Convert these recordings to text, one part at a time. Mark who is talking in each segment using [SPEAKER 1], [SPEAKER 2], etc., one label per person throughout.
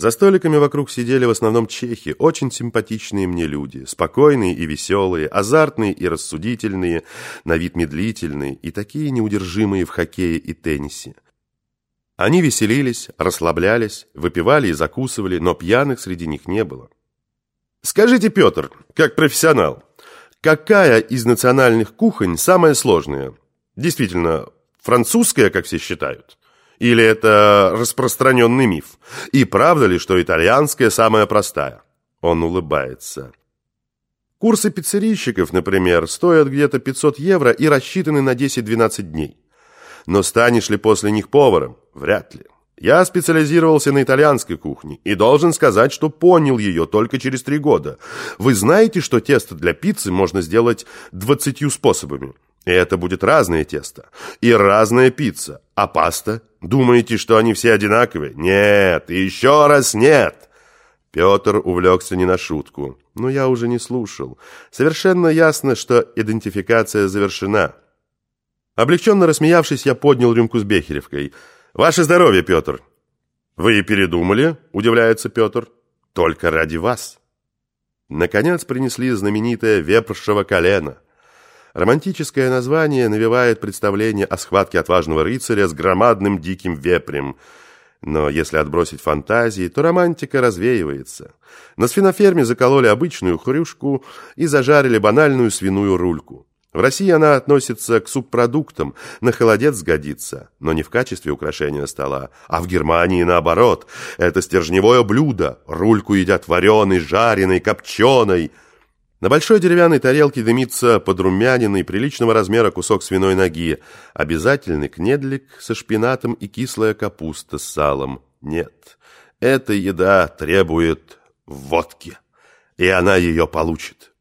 [SPEAKER 1] За столиками вокруг сидели в основном чехи, очень симпатичные мне люди, спокойные и веселые, азартные и рассудительные, на вид медлительные и такие неудержимые в хоккее и теннисе. Они веселились, расслаблялись, выпивали и закусывали, но пьяных среди них не было. «Скажите, Петр, как профессионал, какая из национальных кухонь самая сложная? Действительно, французская, как все считают?» Или это распространенный миф? И правда ли, что итальянская самая простая? Он улыбается. Курсы пиццерийщиков, например, стоят где-то 500 евро и рассчитаны на 10-12 дней. Но станешь ли после них поваром? Вряд ли. Я специализировался на итальянской кухне и должен сказать, что понял ее только через три года. Вы знаете, что тесто для пиццы можно сделать двадцатью способами? И это будет разное тесто и разная пицца. А паста? Думаете, что они все одинаковые? Нет, еще раз нет. Петр увлекся не на шутку, но я уже не слушал. Совершенно ясно, что идентификация завершена. Облегченно рассмеявшись, я поднял рюмку с Бехеревкой – «Ваше здоровье, Петр!» «Вы передумали?» – удивляется Петр. «Только ради вас!» Наконец принесли знаменитое «Вепршево колено». Романтическое название навевает представление о схватке отважного рыцаря с громадным диким вепрем. Но если отбросить фантазии, то романтика развеивается. На свиноферме закололи обычную хрюшку и зажарили банальную свиную рульку. В России она относится к субпродуктам, на холодец сгодится, но не в качестве украшения стола, а в Германии наоборот. Это стержневое блюдо, рульку едят вареной, жареной, копченой. На большой деревянной тарелке дымится подрумяненный, приличного размера кусок свиной ноги, обязательный кнедлик со шпинатом и кислая капуста с салом. Нет, эта еда требует водки, и она ее получит.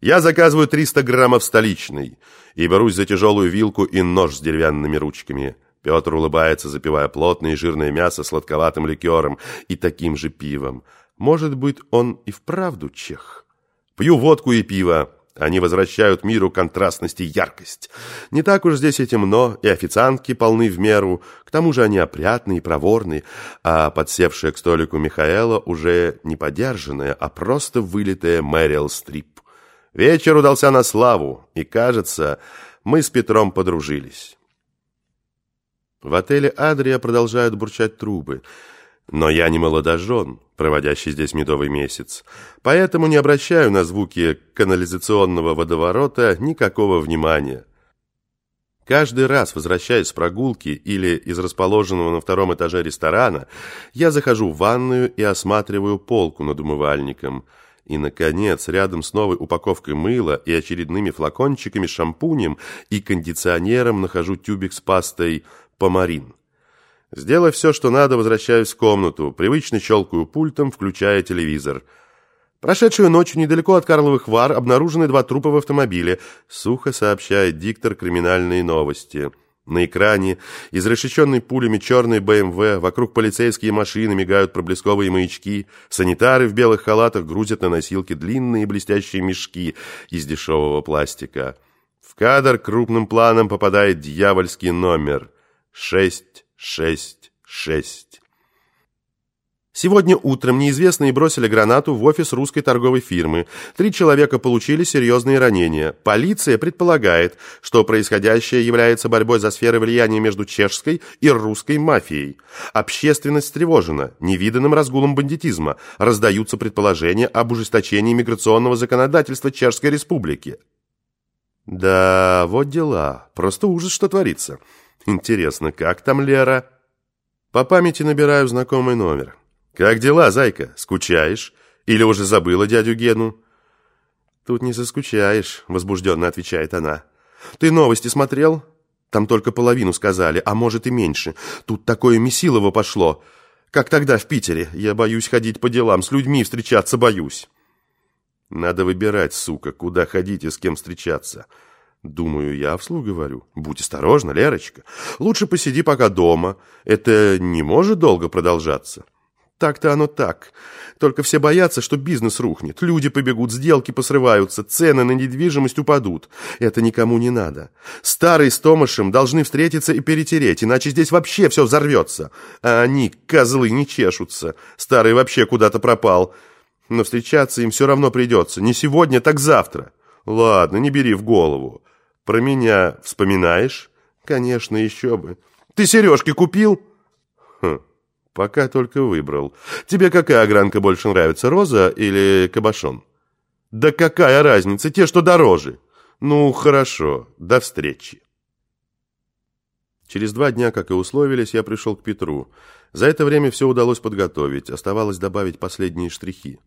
[SPEAKER 1] Я заказываю 300 граммов столичной и берусь за тяжелую вилку и нож с деревянными ручками. Петр улыбается, запивая плотное и жирное мясо сладковатым ликером и таким же пивом. Может быть, он и вправду чех. Пью водку и пиво. Они возвращают миру контрастность и яркость. Не так уж здесь и темно, и официантки полны в меру. К тому же они опрятные и проворные, а подсевшая к столику Михаэла уже не подержанная, а просто вылитая Мэрил Стрип. Вечер удался на славу, и, кажется, мы с Петром подружились. В отеле «Адрия» продолжают бурчать трубы, но я не молодожен, проводящий здесь медовый месяц, поэтому не обращаю на звуки канализационного водоворота никакого внимания. Каждый раз, возвращаясь с прогулки или из расположенного на втором этаже ресторана, я захожу в ванную и осматриваю полку над умывальником – и, наконец, рядом с новой упаковкой мыла и очередными флакончиками, шампунем и кондиционером нахожу тюбик с пастой «Помарин». Сделав все, что надо, возвращаюсь в комнату, привычно щелкаю пультом, включая телевизор. Прошедшую ночью недалеко от Карловых Вар обнаружены два трупа в автомобиле, сухо сообщает диктор криминальные новости. На экране, изрешеченный пулями черный БМВ, вокруг полицейские машины мигают проблесковые маячки, санитары в белых халатах грузят на носилки длинные блестящие мешки из дешевого пластика. В кадр крупным планом попадает дьявольский номер 666. Сегодня утром неизвестные бросили гранату в офис русской торговой фирмы. Три человека получили серьезные ранения. Полиция предполагает, что происходящее является борьбой за сферы влияния между чешской и русской мафией. Общественность встревожена невиданным разгулом бандитизма. Раздаются предположения об ужесточении миграционного законодательства Чешской Республики. Да, вот дела. Просто ужас, что творится. Интересно, как там Лера? По памяти набираю знакомый номер. «Как дела, зайка? Скучаешь? Или уже забыла дядю Гену?» «Тут не заскучаешь», — возбужденно отвечает она. «Ты новости смотрел? Там только половину сказали, а может и меньше. Тут такое месилово пошло. Как тогда в Питере. Я боюсь ходить по делам, с людьми встречаться боюсь». «Надо выбирать, сука, куда ходить и с кем встречаться». Думаю, я вслух говорю. Будь осторожна, Лерочка. Лучше посиди пока дома. Это не может долго продолжаться. Так-то оно так. Только все боятся, что бизнес рухнет. Люди побегут, сделки посрываются, цены на недвижимость упадут. Это никому не надо. Старый с Томашем должны встретиться и перетереть, иначе здесь вообще все взорвется. А они, козлы, не чешутся. Старый вообще куда-то пропал. Но встречаться им все равно придется. Не сегодня, так завтра. Ладно, не бери в голову. Про меня вспоминаешь? Конечно, еще бы. Ты сережки купил? Хм. Пока только выбрал. Тебе какая огранка больше нравится, роза или кабошон? Да какая разница, те, что дороже. Ну, хорошо, до встречи. Через два дня, как и условились, я пришел к Петру. За это время все удалось подготовить, оставалось добавить последние штрихи.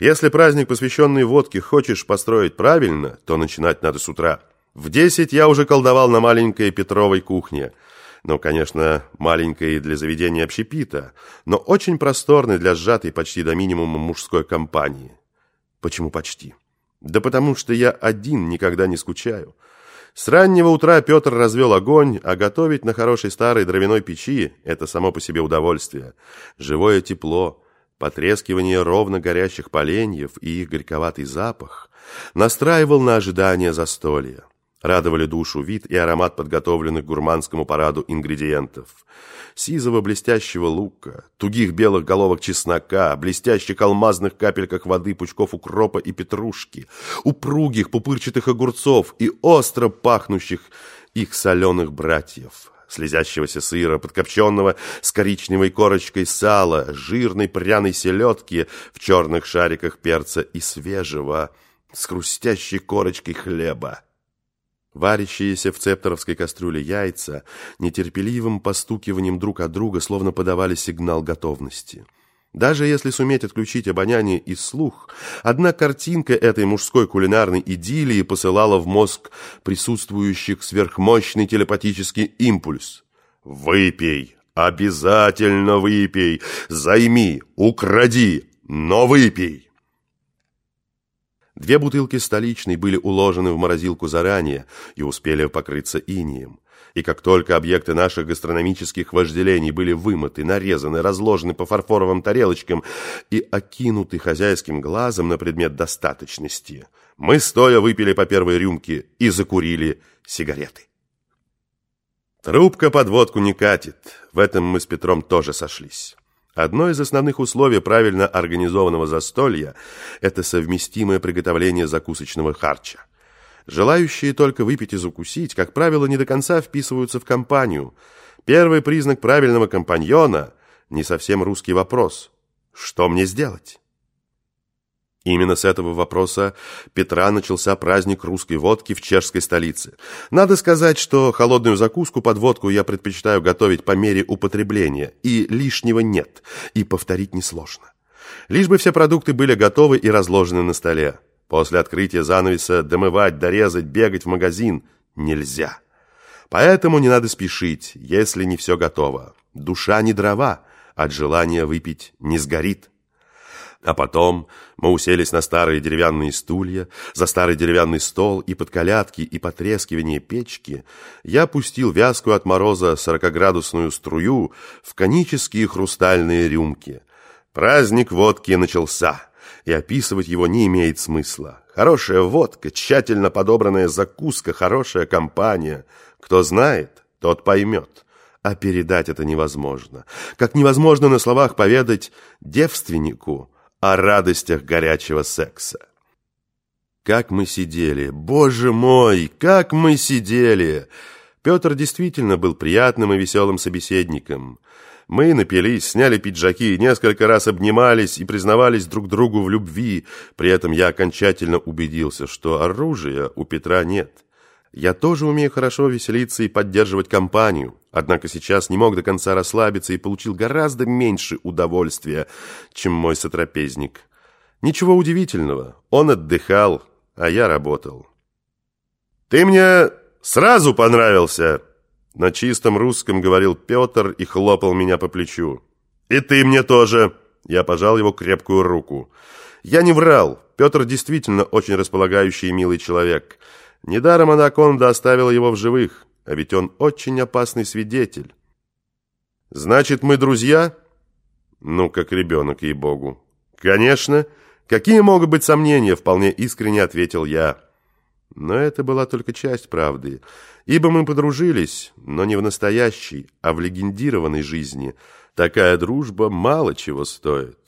[SPEAKER 1] Если праздник, посвященный водке, хочешь построить правильно, то начинать надо с утра. В десять я уже колдовал на маленькой Петровой кухне – ну, конечно, маленькой для заведения общепита, но очень просторной для сжатой почти до минимума мужской компании. Почему почти? Да потому что я один никогда не скучаю. С раннего утра Петр развел огонь, а готовить на хорошей старой дровяной печи – это само по себе удовольствие. Живое тепло, потрескивание ровно горящих поленьев и их горьковатый запах настраивал на ожидание застолья. Радовали душу вид и аромат подготовленных гурманскому параду ингредиентов. Сизого блестящего лука, тугих белых головок чеснока, блестящих алмазных капельках воды пучков укропа и петрушки, упругих пупырчатых огурцов и остро пахнущих их соленых братьев слезящегося сыра, подкопченного с коричневой корочкой сала, жирной пряной селедки в черных шариках перца и свежего с хрустящей корочкой хлеба. Варящиеся в цепторовской кастрюле яйца нетерпеливым постукиванием друг от друга словно подавали сигнал готовности. Даже если суметь отключить обоняние и слух, одна картинка этой мужской кулинарной идиллии посылала в мозг присутствующих сверхмощный телепатический импульс. «Выпей! Обязательно выпей! Займи! Укради! Но выпей!» Две бутылки столичной были уложены в морозилку заранее и успели покрыться инием. И как только объекты наших гастрономических вожделений были вымыты, нарезаны, разложены по фарфоровым тарелочкам и окинуты хозяйским глазом на предмет достаточности, мы стоя выпили по первой рюмке и закурили сигареты. Трубка под водку не катит, в этом мы с Петром тоже сошлись. Одно из основных условий правильно организованного застолья – это совместимое приготовление закусочного харча. Желающие только выпить и закусить, как правило, не до конца вписываются в компанию. Первый признак правильного компаньона – не совсем русский вопрос. Что мне сделать? Именно с этого вопроса Петра начался праздник русской водки в чешской столице. Надо сказать, что холодную закуску под водку я предпочитаю готовить по мере употребления, и лишнего нет, и повторить несложно. Лишь бы все продукты были готовы и разложены на столе. После открытия занавеса домывать, дорезать, бегать в магазин нельзя. Поэтому не надо спешить, если не все готово. Душа не дрова, от желания выпить не сгорит. А потом мы уселись на старые деревянные стулья, за старый деревянный стол, и под колядки и потрескивание печки я пустил вязкую от мороза сорокоградусную струю в конические хрустальные рюмки. Праздник водки начался, и описывать его не имеет смысла. Хорошая водка, тщательно подобранная закуска, хорошая компания. Кто знает, тот поймет а передать это невозможно. Как невозможно на словах поведать девственнику о радостях горячего секса. Как мы сидели, боже мой, как мы сидели! Петр действительно был приятным и веселым собеседником. Мы напились, сняли пиджаки, несколько раз обнимались и признавались друг другу в любви. При этом я окончательно убедился, что оружия у Петра нет. Я тоже умею хорошо веселиться и поддерживать компанию, однако сейчас не мог до конца расслабиться и получил гораздо меньше удовольствия, чем мой сотрапезник. Ничего удивительного, он отдыхал, а я работал. «Ты мне сразу понравился!» На чистом русском говорил Петр и хлопал меня по плечу. «И ты мне тоже!» Я пожал его крепкую руку. Я не врал. Петр действительно очень располагающий и милый человек. Недаром Анаконда оставила его в живых, а ведь он очень опасный свидетель. «Значит, мы друзья?» Ну, как ребенок, ей-богу. Конечно. Какие могут быть сомнения, вполне искренне ответил я. Но это была только часть правды, ибо мы подружились, но не в настоящей, а в легендированной жизни. Такая дружба мало чего стоит.